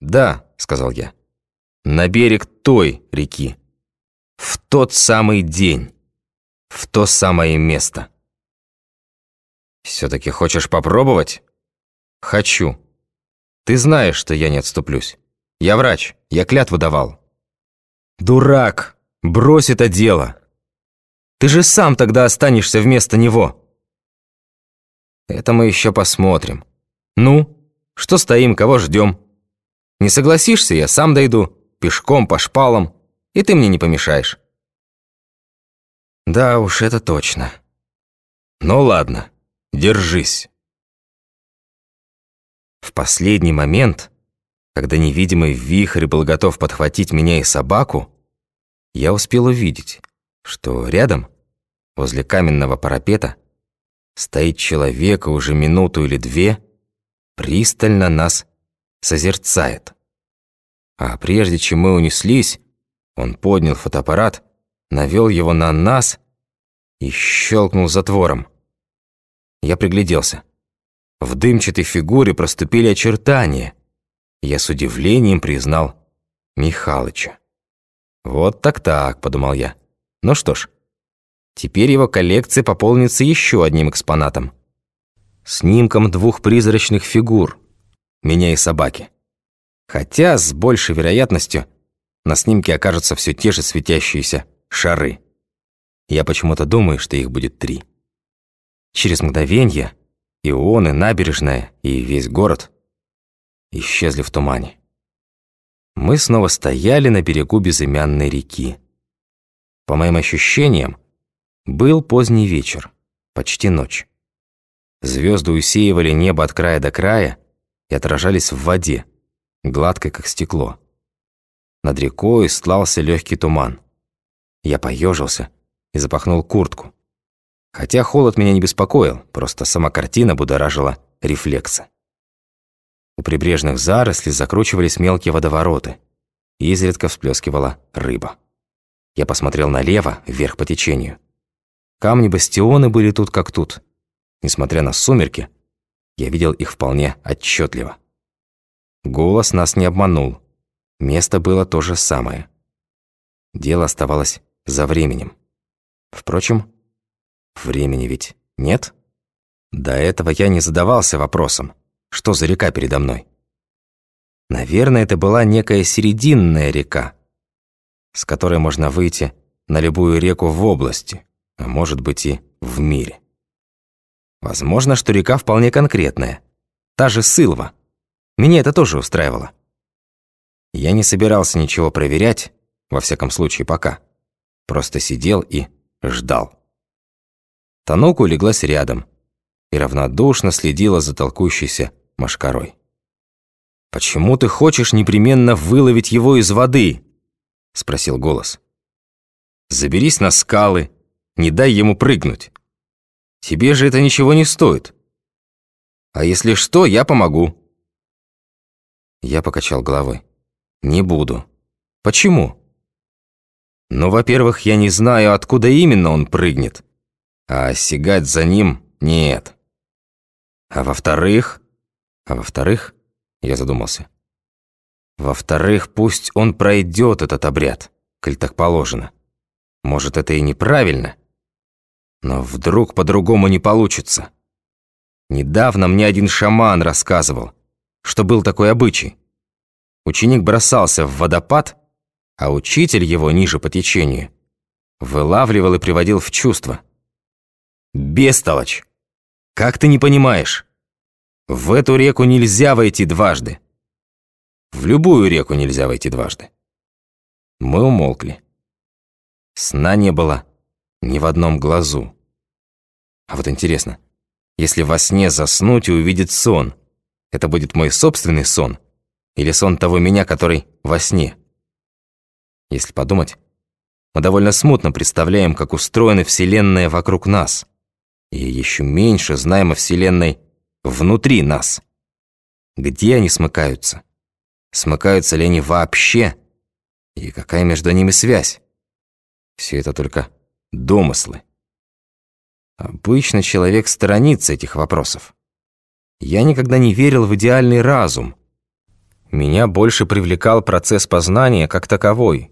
«Да», — сказал я, — «на берег той реки, в тот самый день, в то самое место». «Все-таки хочешь попробовать?» «Хочу. Ты знаешь, что я не отступлюсь. Я врач, я клятву давал». «Дурак! Брось это дело! Ты же сам тогда останешься вместо него!» «Это мы еще посмотрим. Ну, что стоим, кого ждем? Не согласишься, я сам дойду, пешком, по шпалам, и ты мне не помешаешь». «Да уж, это точно. Ну ладно, держись». В последний момент, когда невидимый вихрь был готов подхватить меня и собаку, я успел увидеть, что рядом, возле каменного парапета, стоит человек уже минуту или две пристально нас созерцает. А прежде чем мы унеслись, он поднял фотоаппарат, навел его на нас и щелкнул затвором. Я пригляделся. В дымчатой фигуре проступили очертания. Я с удивлением признал Михалыча. «Вот так-так», — подумал я. «Ну что ж, теперь его коллекция пополнится еще одним экспонатом. Снимком двух призрачных фигур, меня и собаки. Хотя, с большей вероятностью, на снимке окажутся все те же светящиеся шары. Я почему-то думаю, что их будет три. Через мгновенье и он, и набережная, и весь город исчезли в тумане. Мы снова стояли на берегу безымянной реки. По моим ощущениям, был поздний вечер, почти ночь. Звезды усеивали небо от края до края и отражались в воде, гладкой, как стекло. Над рекой стлался легкий туман. Я поежился и запахнул куртку. Хотя холод меня не беспокоил, просто сама картина будоражила рефлексы. У прибрежных зарослей закручивались мелкие водовороты, изредка всплескивала рыба. Я посмотрел налево, вверх по течению. Камни-бастионы были тут как тут. Несмотря на сумерки, я видел их вполне отчетливо. Голос нас не обманул. Место было то же самое. Дело оставалось за временем. Впрочем, Времени ведь нет? До этого я не задавался вопросом, что за река передо мной. Наверное, это была некая серединная река, с которой можно выйти на любую реку в области, а может быть и в мире. Возможно, что река вполне конкретная, та же Сылва. Меня это тоже устраивало. Я не собирался ничего проверять, во всяком случае пока. Просто сидел и ждал. Таноку улеглась рядом и равнодушно следила за толкущейся машкарой. «Почему ты хочешь непременно выловить его из воды?» — спросил голос. «Заберись на скалы, не дай ему прыгнуть. Тебе же это ничего не стоит. А если что, я помогу». Я покачал головой. «Не буду. Почему?» «Ну, во-первых, я не знаю, откуда именно он прыгнет а сигать за ним нет. А во-вторых... А во-вторых, я задумался. Во-вторых, пусть он пройдет этот обряд, коль так положено. Может, это и неправильно, но вдруг по-другому не получится. Недавно мне один шаман рассказывал, что был такой обычай. Ученик бросался в водопад, а учитель его ниже по течению вылавливал и приводил в чувство – Бестолочь! Как ты не понимаешь? В эту реку нельзя войти дважды. В любую реку нельзя войти дважды. Мы умолкли. Сна не было ни в одном глазу. А вот интересно, если во сне заснуть и увидеть сон, это будет мой собственный сон или сон того меня, который во сне? Если подумать, мы довольно смутно представляем, как устроена Вселенная вокруг нас и еще меньше знаем о Вселенной внутри нас. Где они смыкаются? Смыкаются ли они вообще? И какая между ними связь? Все это только домыслы. Обычно человек сторонится этих вопросов. Я никогда не верил в идеальный разум. Меня больше привлекал процесс познания как таковой.